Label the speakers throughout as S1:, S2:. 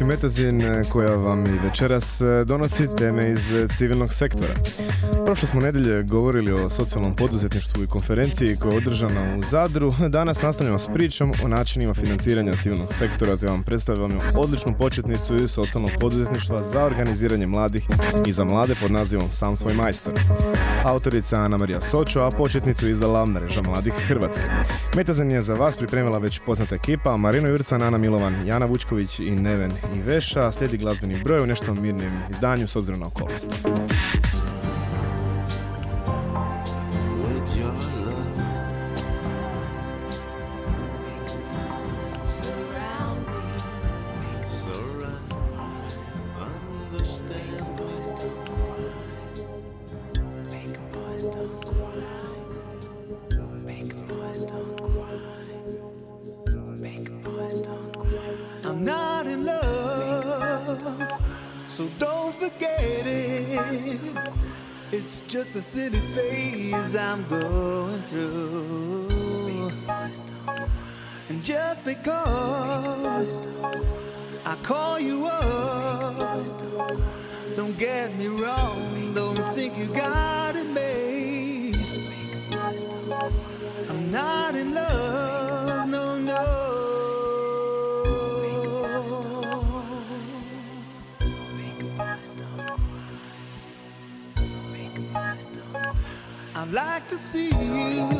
S1: Emisiju Metazin e, koja vam i večeras e, donosi teme iz e, civilnog sektora. Prošle smo nedelje govorili o socijalnom poduzetništvu i konferenciji koja je održana u Zadru. Danas nastavljamo s pričom o načinima financiranja civilnog sektora te vam predstavljamo odličnu početnicu iz socijalnog poduzetništva za organiziranje mladih i za mlade pod nazivom Sam svoj majstor. Autorica Ana Marija Sočo, a početnicu izdala Mreža mladih Hrvatske. Metazin je za vas pripremila već poznata ekipa Marino Jurca, Nana Milovan, Jana Vučković i Neven i Veša. Slijedi glazbeni broj u nešto mirnijem izdanju s obzirom na okolnosti. I call you up. Don't get me wrong, don't think you got it made. I'm not in love, no, no. I'd like to see you.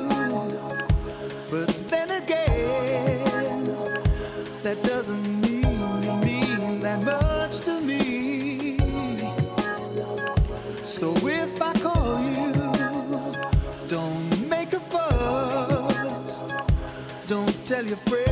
S1: tell your friends.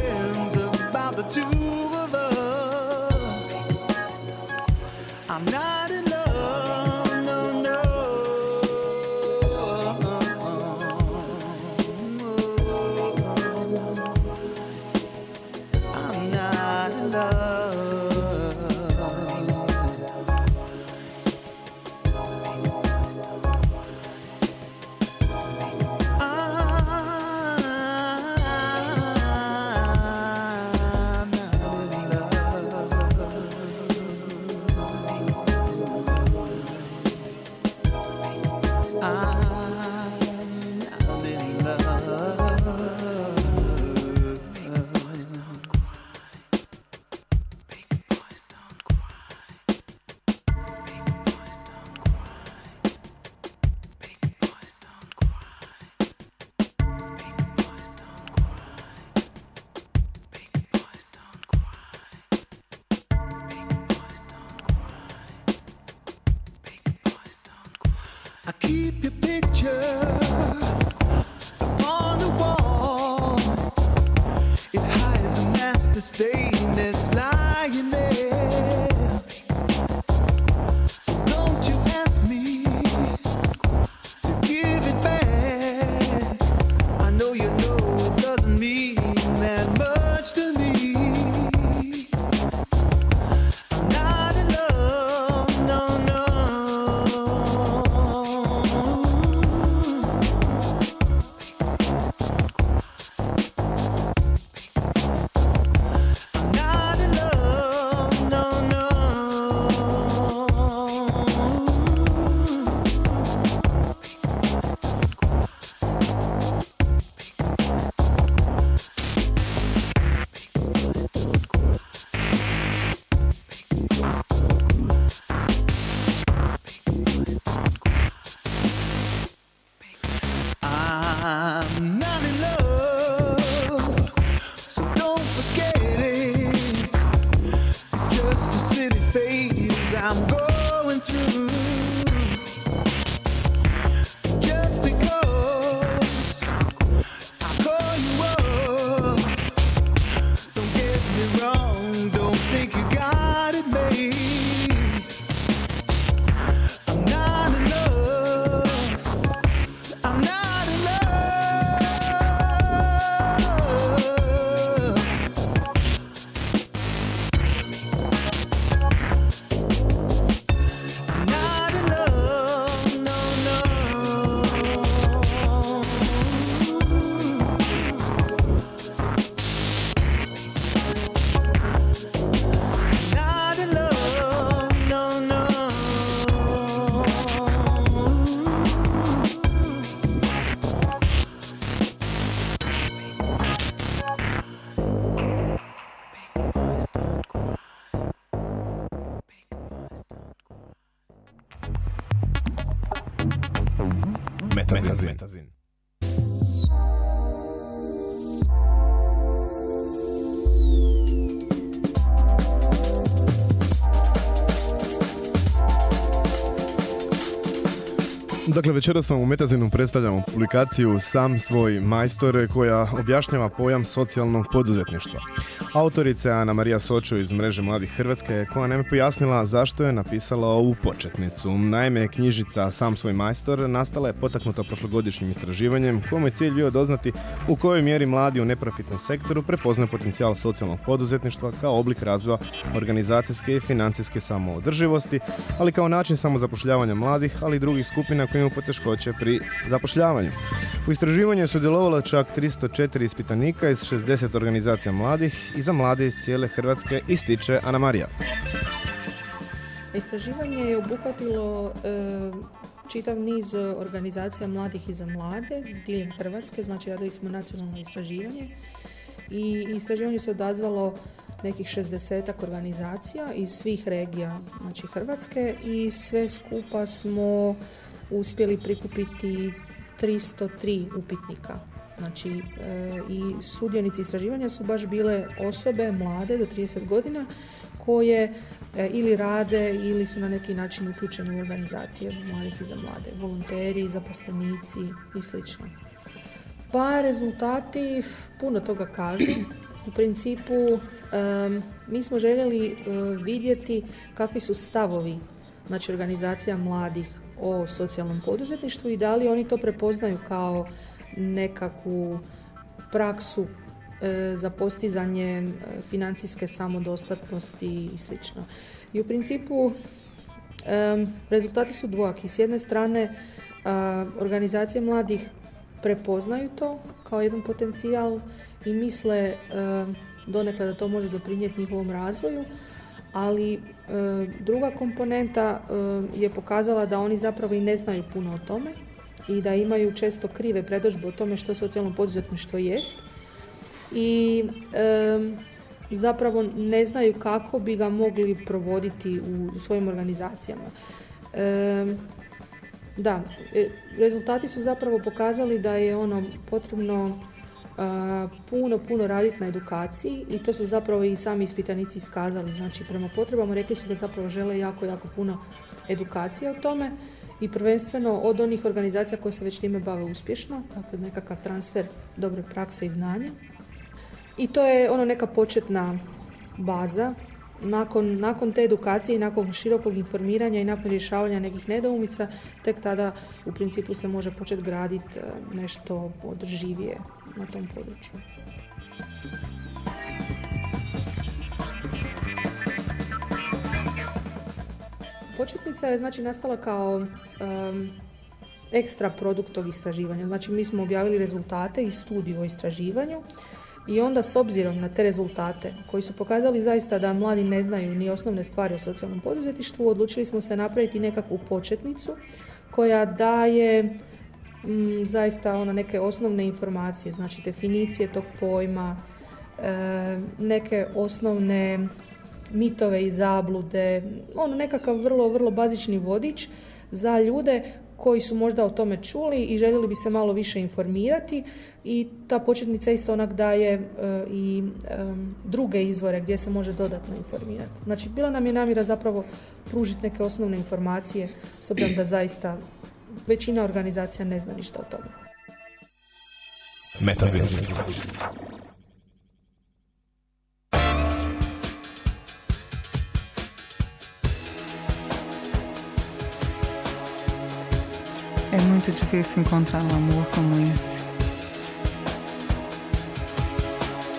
S2: Dakle, večeras vam u Metazinu predstavljamo publikaciju Sam svoj majstor koja objašnjava pojam socijalnog poduzetništva. Autorica Ana Marija Sočo iz mreže Mladih Hrvatske koja nam je pojasnila zašto je napisala ovu početnicu. Naime, knjižica Sam svoj majstor nastala je potaknuta prošlogodišnjim istraživanjem kome je cilj bio doznati u kojoj mjeri mladi u neprofitnom sektoru prepoznaju potencijal socijalnog poduzetništva kao oblik razvoja organizacijske i financijske samoodrživosti, ali kao način samozapošljavanja mladih, ali i drugih skupina koji imaju poteškoće pri zapošljavanju. U istraživanju je sudjelovalo čak 304 ispitanika iz 60 organizacija mladih i za mlade iz cijele Hrvatske ističe Ana Marija.
S3: Istraživanje je obuhvatilo e, čitav niz organizacija mladih i za mlade diljem Hrvatske, znači radili smo nacionalno istraživanje i istraživanje se odazvalo nekih 60 organizacija iz svih regija znači Hrvatske i sve skupa smo uspjeli prikupiti 303 upitnika. Znači, e, i sudionici istraživanja su baš bile osobe mlade do 30 godina koje e, ili rade ili su na neki način uključene u organizacije mladih i za mlade, volonteri, zaposlenici i sl. Pa rezultati puno toga kažu. U principu mi smo željeli e, vidjeti kakvi su stavovi znači organizacija mladih o socijalnom poduzetništvu i da li oni to prepoznaju kao nekakvu praksu e, za postizanje e, financijske samodostatnosti i sl. I u principu e, rezultati su dvojaki. S jedne strane organizacije mladih prepoznaju to kao jedan potencijal i misle donekle da to može doprinijeti njihovom razvoju, ali e, druga komponenta e, je pokazala da oni zapravo i ne znaju puno o tome i da imaju često krive predožbe o tome što socijalno poduzetništvo jest i e, zapravo ne znaju kako bi ga mogli provoditi u svojim organizacijama. Da, rezultati su zapravo pokazali da je ono potrebno puno, puno raditi na edukaciji i to su zapravo i sami ispitanici iskazali. Znači, prema potrebama rekli su da zapravo žele jako, jako puno edukacije o tome i prvenstveno od onih organizacija koje se već time bave uspješno, dakle nekakav transfer dobre prakse i znanja. I to je ono neka početna baza. Nakon, nakon te edukacije i nakon širokog informiranja i nakon rješavanja nekih nedoumica, tek tada u principu se može početi graditi e, nešto održivije na tom području. Početnica je znači nastala kao ekstra produkt tog istraživanja. Znači mi smo objavili rezultate i studiju o istraživanju i onda s obzirom na te rezultate koji su pokazali zaista da mladi ne znaju ni osnovne stvari o socijalnom poduzetništvu, odlučili smo se napraviti nekakvu početnicu koja daje m, zaista ono neke osnovne informacije, znači definicije tog pojma, e, neke osnovne mitove i zablude, ono nekakav vrlo, vrlo bazični vodič za ljude koji su možda o tome čuli i željeli bi se malo više informirati i ta početnica isto onak daje e, i druge izvore gdje se može dodatno informirati. Znači, bila nam je namjera zapravo pružiti neke osnovne informacije s obzirom da zaista većina organizacija ne zna ništa o tome.
S4: É muito difícil encontrar um amor como esse.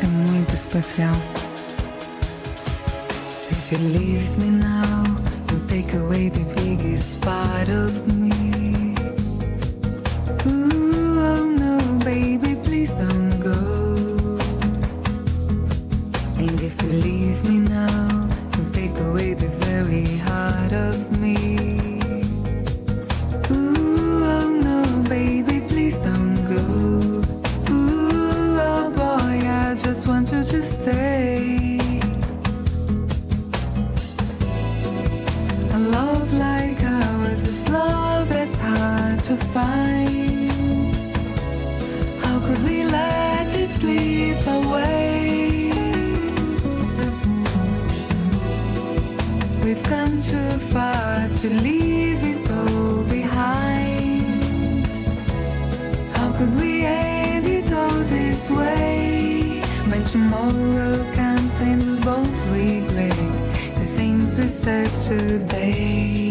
S4: É muito especial. If you leave me now, you take away the biggest part of me. today.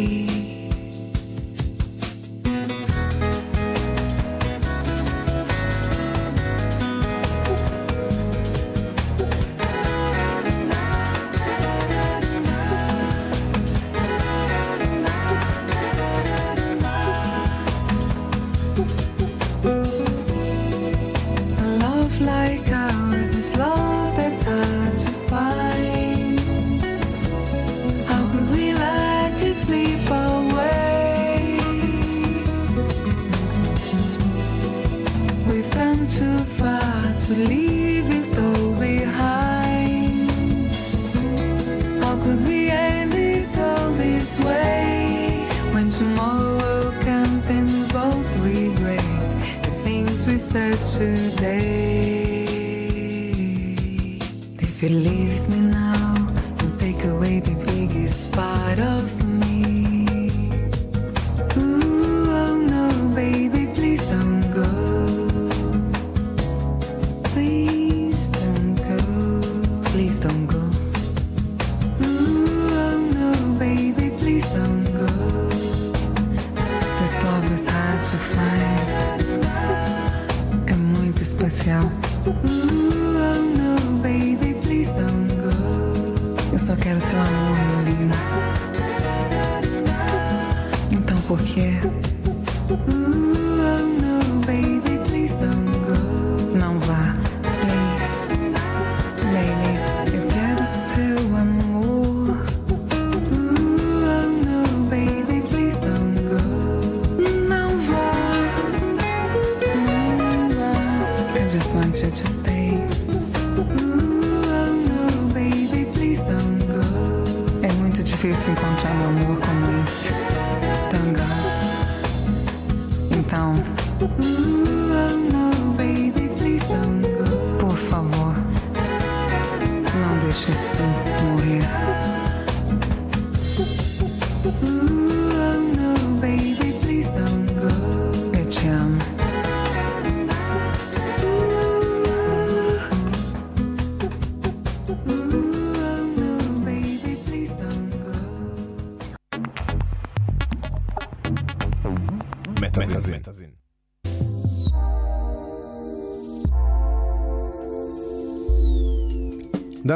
S4: home.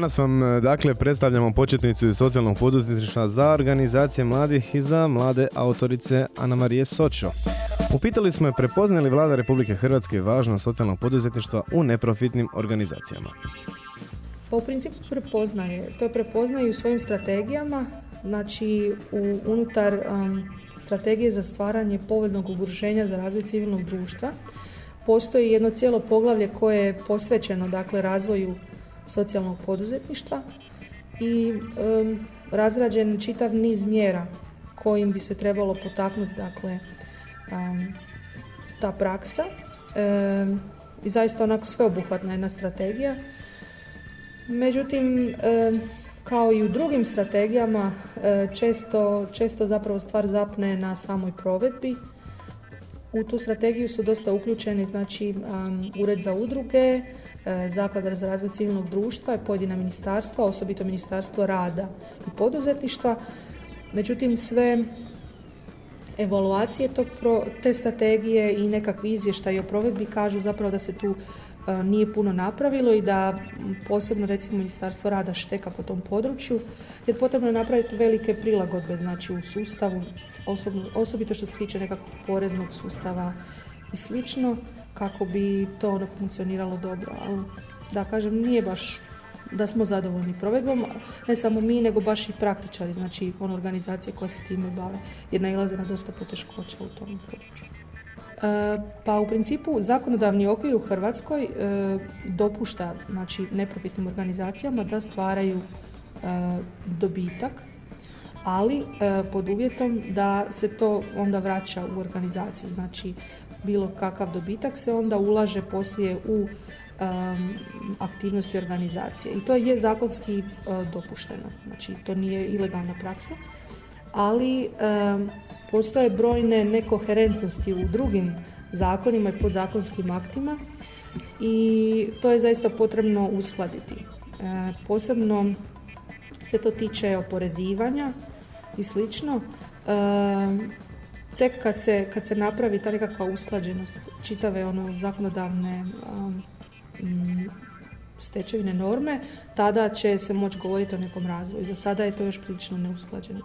S2: Danas vam e, dakle predstavljamo početnicu socijalnog poduzetništva za organizacije mladih i za mlade autorice Ana Marije Sočo. Upitali smo je prepozna li vlada Republike Hrvatske važnost socijalnog poduzetništva u neprofitnim organizacijama.
S3: Pa u principu prepoznaje. To je prepoznaje u svojim strategijama, znači u, unutar um, strategije za stvaranje povoljnog udruženja za razvoj civilnog društva postoji jedno cijelo poglavlje koje je posvećeno dakle razvoju socijalnog poduzetništva i razrađen čitav niz mjera kojim bi se trebalo potaknuti dakle, um, ta praksa um, i zaista onako sveobuhvatna jedna strategija. Međutim, um, kao i u drugim strategijama, uh, često, često zapravo stvar zapne na samoj provedbi. U tu strategiju su dosta uključeni znači, um, Ured za udruge, Zaklada za razvoj civilnog društva i pojedina ministarstva, osobito Ministarstvo rada i poduzetništva. Međutim, sve evaluacije tog pro, te strategije i nekakvi izvještaji o provedbi kažu zapravo da se tu uh, nije puno napravilo i da posebno recimo Ministarstvo rada šteka po tom području jer potrebno je napraviti velike prilagodbe znači u sustavu osobno, osobito što se tiče nekakvog poreznog sustava i slično kako bi to ono funkcioniralo dobro. Ali da kažem nije baš da smo zadovoljni provedbom, ne samo mi, nego baš i praktičari, znači one organizacije koje se time bave, jer nailaze na dosta poteškoća u tom području. E, pa u principu zakonodavni okvir u Hrvatskoj e, dopušta znači, neprofitnim organizacijama da stvaraju e, dobitak, ali e, pod uvjetom da se to onda vraća u organizaciju. Znači, bilo kakav dobitak se onda ulaže poslije u aktivnosti organizacije. I to je zakonski uh, dopušteno. Znači, to nije ilegalna praksa. Ali postoje brojne nekoherentnosti u drugim zakonima i podzakonskim aktima i to je zaista potrebno uskladiti. Uh, posebno se to tiče oporezivanja i slično. Tek kad se, kad se napravi ta nekakva usklađenost čitave ono zakonodavne um, mm, stečevine norme, tada će se moći govoriti o nekom razvoju. Za sada je to još prilično neusklađeno.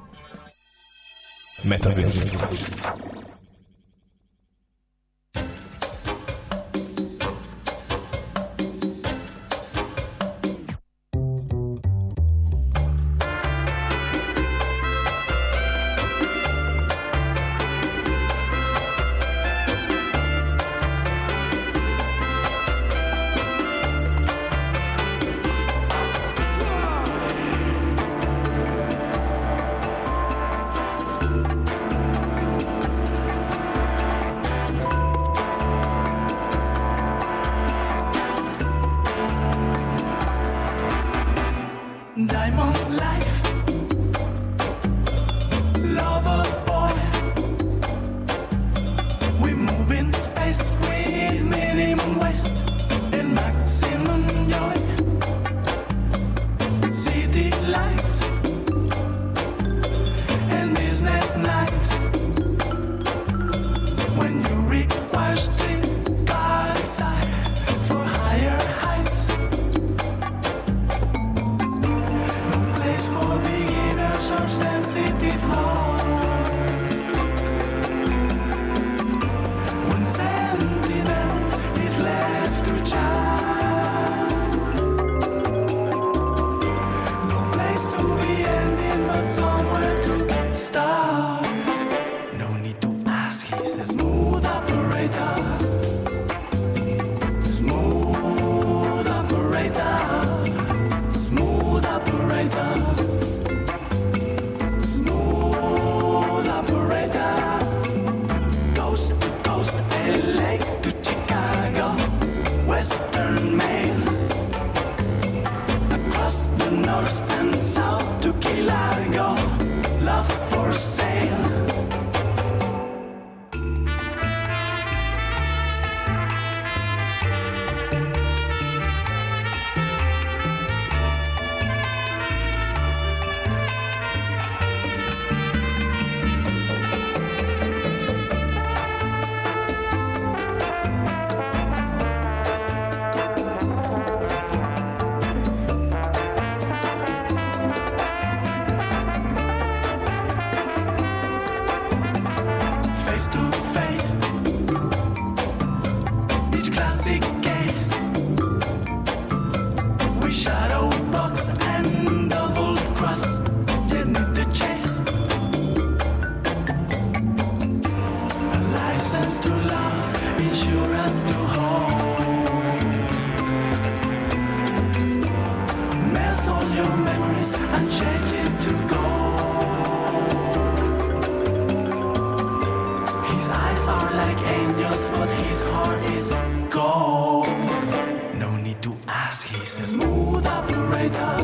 S5: Friday.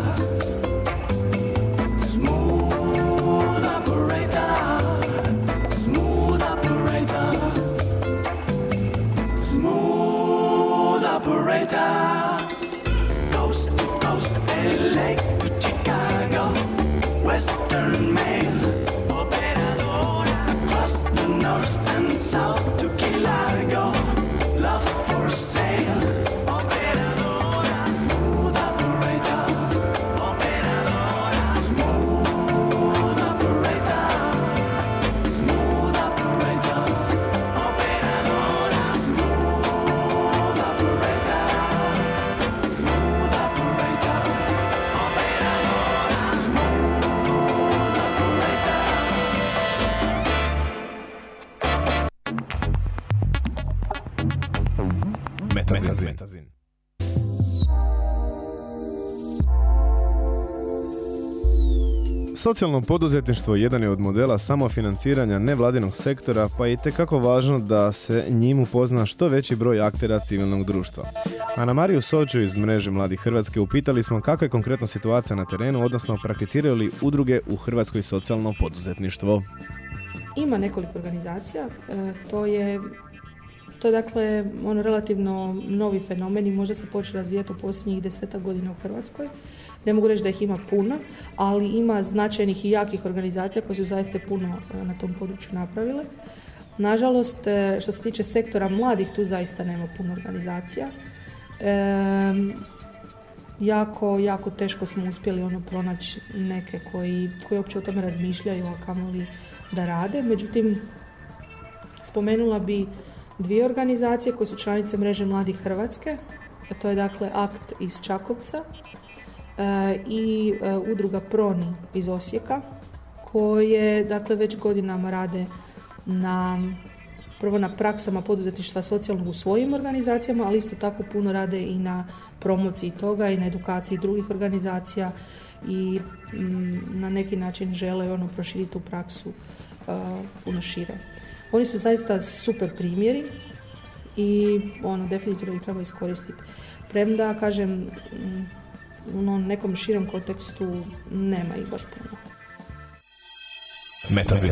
S5: Socijalno poduzetništvo jedan je od modela samofinanciranja nevladinog sektora, pa je itekako važno da se njim upozna što veći broj aktera civilnog društva. Ana Mariju Sođu iz mreže Mladih Hrvatske upitali smo kakva je konkretno situacija na terenu, odnosno prakticiraju li udruge u Hrvatskoj socijalno poduzetništvo.
S3: Ima nekoliko organizacija, e, to je to je dakle ono relativno novi fenomen i možda se počeo razvijati u posljednjih desetak godina u Hrvatskoj. Ne mogu reći da ih ima puno, ali ima značajnih i jakih organizacija koje su zaista puno e, na tom području napravile. Nažalost, e, što se tiče sektora mladih, tu zaista nema puno organizacija. Em, jako, jako teško smo uspjeli ono pronaći neke koji, koji uopće o tome razmišljaju, a kamoli da rade. Međutim, spomenula bi dvije organizacije koje su članice mreže Mladih Hrvatske. A to je dakle akt iz Čakovca e, i e, udruga Proni iz Osijeka koje dakle već godinama rade na prvo na praksama poduzetništva socijalnog u svojim organizacijama, ali isto tako puno rade i na promociji toga i na edukaciji drugih organizacija i mm, na neki način žele ono proširiti tu praksu uh, puno šire. Oni su zaista super primjeri i ono definitivno ih treba iskoristiti. Premda, kažem, mm, u nekom širem kontekstu nema ih baš puno.
S5: Metazin.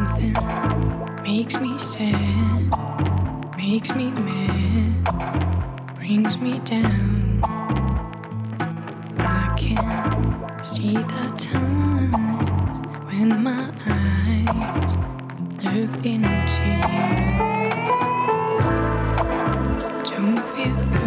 S6: Something makes me sad, makes me mad, brings me down. I can see the times when my eyes look into you. Don't feel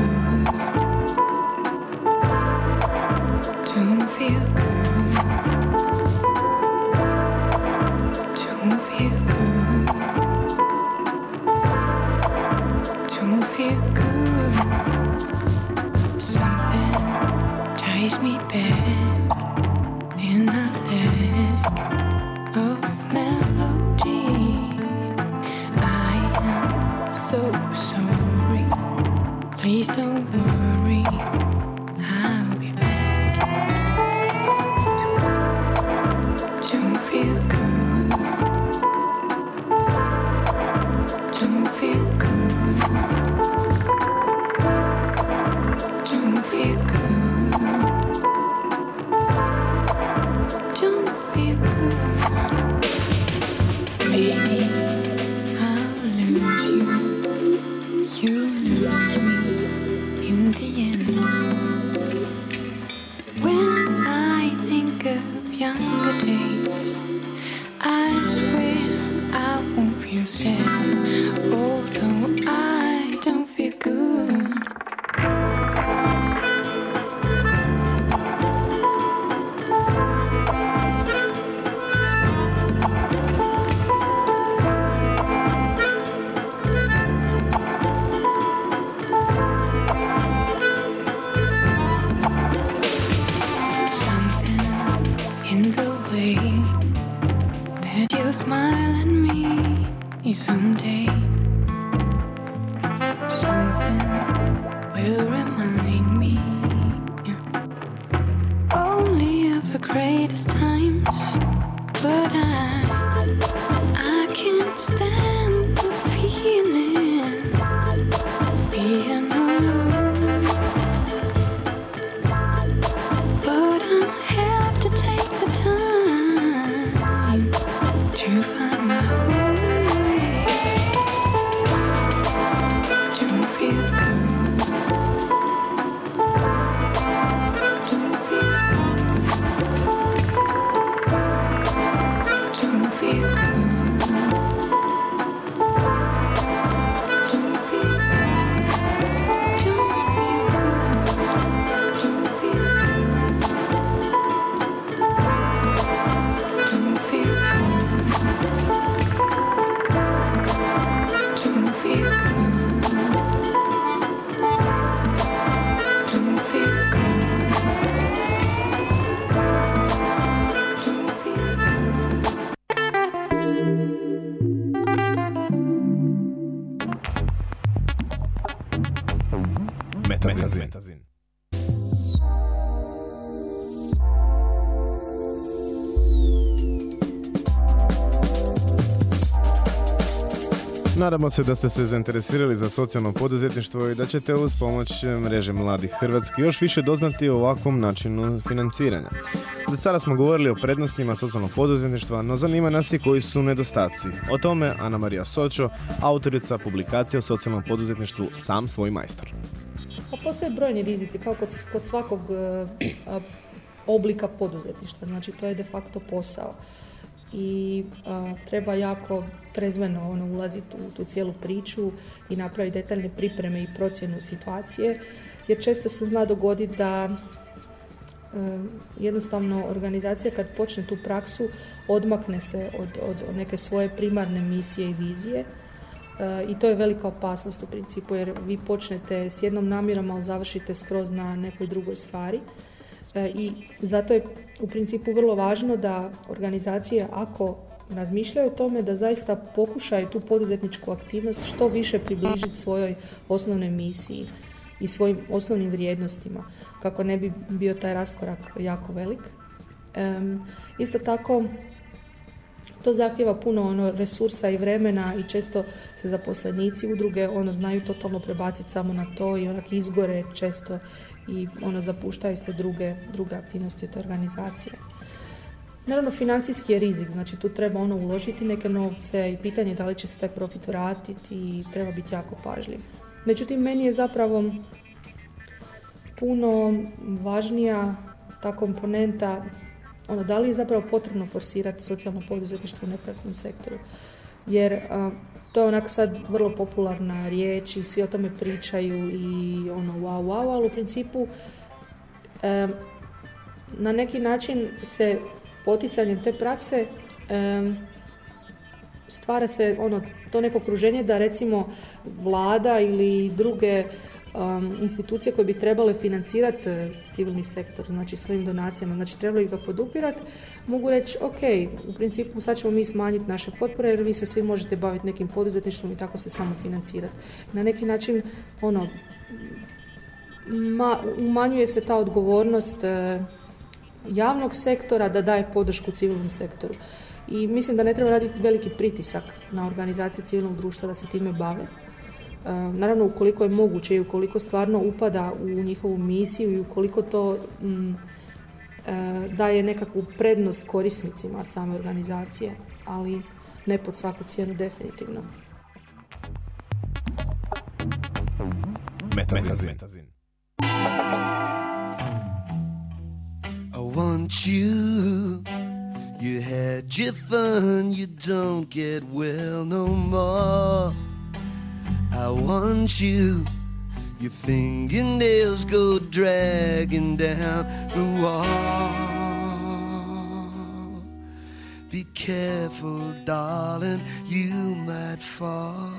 S6: remind me. Only of the greatest times, but I I can't stand
S2: Nadamo se da ste se zainteresirali za socijalno poduzetništvo i da ćete uz pomoć mreže Mladih Hrvatski još više doznati o ovakvom načinu financiranja. Do sada smo govorili o prednostima socijalnog poduzetništva, no zanima nas i koji su nedostaci. O tome Ana Marija Sočo, autorica publikacije o socijalnom poduzetništvu Sam svoj majstor.
S3: Pa postoje brojni rizici, kao kod, kod svakog a, oblika poduzetništva. Znači, to je de facto posao. I a, treba jako trezveno ono, ulaziti u tu cijelu priču i napraviti detaljne pripreme i procjenu situacije, jer često se zna dogoditi da jednostavno organizacija kad počne tu praksu odmakne se od, od neke svoje primarne misije i vizije i to je velika opasnost u principu jer vi počnete s jednom namjerom, ali završite skroz na nekoj drugoj stvari. E, I zato je u principu vrlo važno da organizacije ako razmišljaju o tome da zaista pokušaju tu poduzetničku aktivnost što više približiti svojoj osnovnoj misiji i svojim osnovnim vrijednostima kako ne bi bio taj raskorak jako velik. Em, isto tako to zahtjeva puno ono resursa i vremena i često se zaposlenici udruge ono znaju totalno prebaciti samo na to i onak izgore često i ono zapuštaju se druge, druge aktivnosti te organizacije. Naravno, financijski je rizik, znači tu treba ono uložiti neke novce i pitanje je da li će se taj profit vratiti i treba biti jako pažljiv. Međutim, meni je zapravo puno važnija ta komponenta ono, da li je zapravo potrebno forsirati socijalno poduzetništvo u neprofitnom sektoru. Jer to je onak sad vrlo popularna riječ i svi o tome pričaju i ono wow, wow, ali u principu em, na neki način se poticanjem te prakse em, stvara se ono to neko okruženje da recimo vlada ili druge um, institucije koje bi trebale financirati eh, civilni sektor, znači svojim donacijama, znači trebali ga podupirati, mogu reći ok, u principu sad ćemo mi smanjiti naše potpore jer vi se svi možete baviti nekim poduzetništvom i tako se samo financirati. Na neki način ono ma, umanjuje se ta odgovornost eh, javnog sektora da daje podršku civilnom sektoru. I mislim da ne treba raditi veliki pritisak na organizacije civilnog društva da se time bave. E, Naravno, ukoliko je moguće i ukoliko stvarno upada u njihovu misiju i ukoliko to mm, e, daje nekakvu prednost korisnicima same organizacije, ali ne pod svaku cijenu definitivno.
S2: Metazin.
S1: I want you. You had your fun, you don't get well no more. I want you. Your fingernails go dragging down the wall. Be careful, darling, you might fall.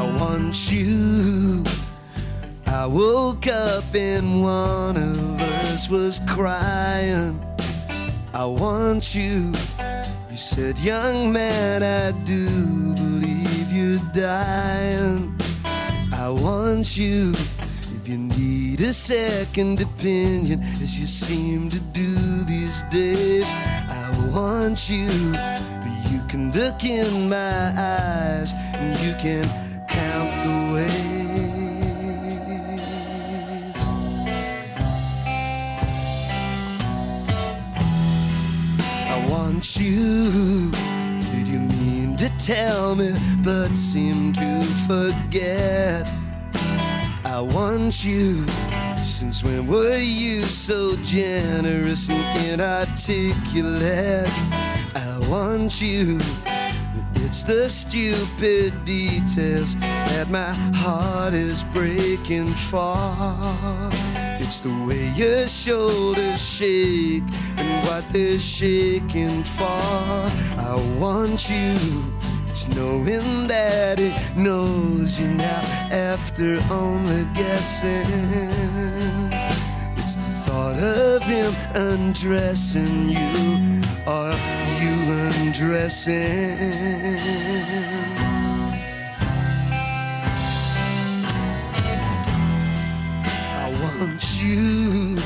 S1: I want you. I woke up and one of us was crying. I want you. Said, Young man, I do believe you're dying. I want you if you need a second opinion, as you seem to do these days. I want you. but You can look in my eyes and you can count the ways. Want you. Did you mean to tell me, but seem to forget? I want you. Since when were you so generous and inarticulate? I want you. It's the stupid details that my heart is breaking for. It's the way your shoulders shake and what they're shaking for. I want you. It's knowing that it knows you now after only guessing. It's the thought of him undressing you or you undressing.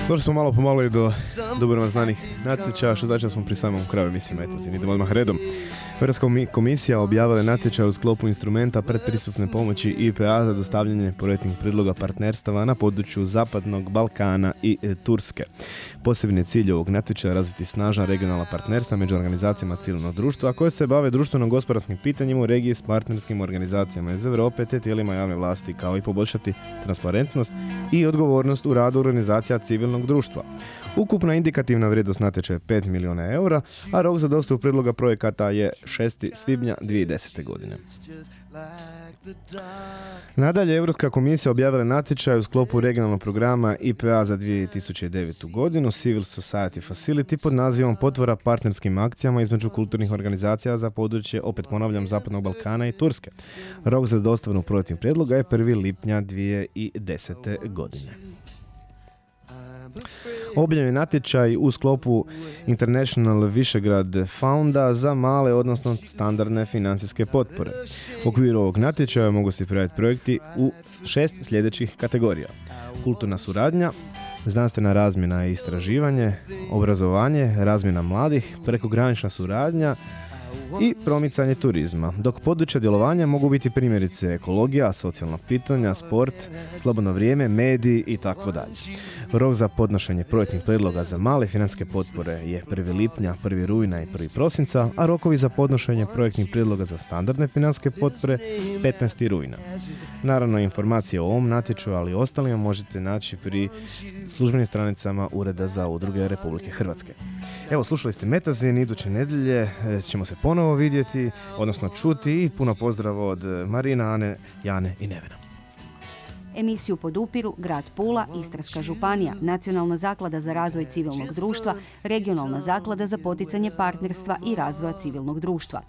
S2: Došli smo malo pomalo i do dobro znanih natječaja, što znači da smo pri samom kraju emisije Metazin. Idemo odmah redom. Europska komi- komisija objavila je natječaj u sklopu instrumenta predpristupne pomoći IPA za dostavljanje projektnih predloga partnerstava na području Zapadnog Balkana i e, Turske. Posebni je cilj ovog natječaja razviti snažna regionalna partnerstva među organizacijama civilnog društva, koje se bave društveno-gospodarskim pitanjima u regiji s partnerskim organizacijama iz Europe te tijelima javne vlasti, kao i poboljšati transparentnost i odgovornost u radu organizacija civilnog društva. Ukupna indikativna vrijednost natječaja je 5 milijuna eura, a rok za dostavu predloga projekata je 6. svibnja 2010. godine. Nadalje, Europska komisija objavila je natječaj u sklopu regionalnog programa IPA za 2009. godinu Civil Society Facility pod nazivom Potvora partnerskim akcijama između kulturnih organizacija za područje, opet ponavljam, Zapadnog Balkana i Turske. Rok za dostavu projektnih predloga je 1. lipnja 2010. godine. Objavljen je natječaj u sklopu International Višegrad Founda za male, odnosno standardne financijske potpore. U okviru ovog natječaja mogu se prijaviti projekti u šest sljedećih kategorija. Kulturna suradnja, znanstvena razmjena i istraživanje, obrazovanje, razmjena mladih, prekogranična suradnja, i promicanje turizma, dok područja djelovanja mogu biti primjerice ekologija, socijalna pitanja, sport, slobodno vrijeme, mediji i tako dalje. Rok za podnošenje projektnih predloga za male financijske potpore je 1. lipnja, 1. rujna i 1. prosinca, a rokovi za podnošenje projektnih predloga za standardne financijske potpore 15. rujna. Naravno, informacije o ovom natječaju, ali i ostalima možete naći pri službenim stranicama Ureda za udruge Republike Hrvatske. Evo, slušali ste Metazin, iduće nedjelje e, ćemo se ponovo vidjeti, odnosno čuti i puno pozdrav od Marina, Ane, Jane i Nevena.
S7: Emisiju podupiru Grad Pula, Istarska županija, Nacionalna zaklada za razvoj civilnog društva, Regionalna zaklada za poticanje partnerstva i razvoja civilnog društva.